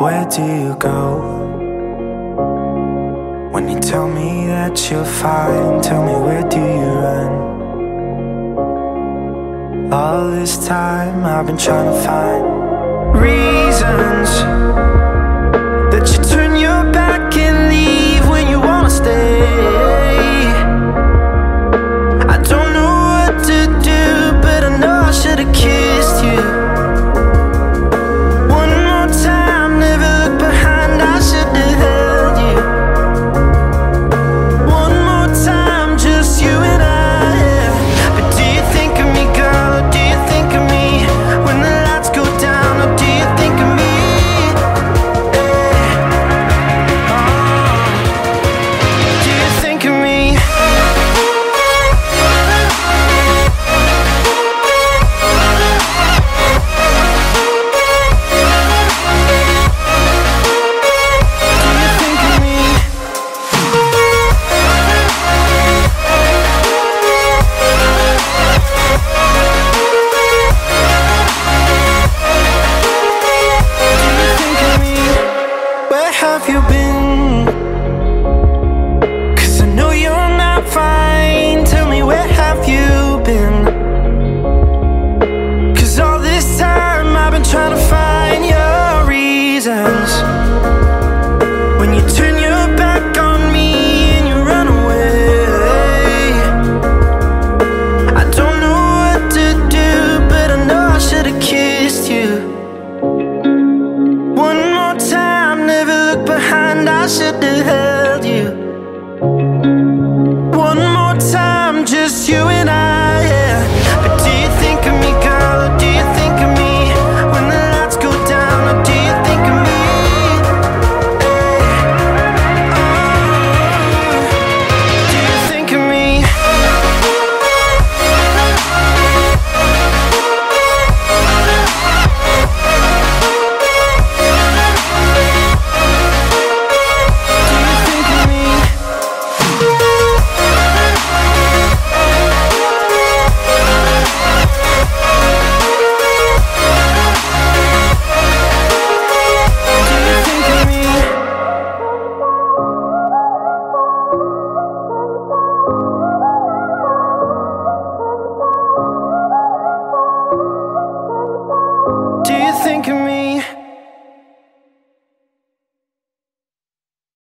Where do you go? When you tell me that you're fine, tell me where do you run? All this time I've been trying to find. have you been? and I should have think of me.